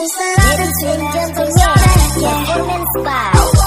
Ladies and gentlemen, performance by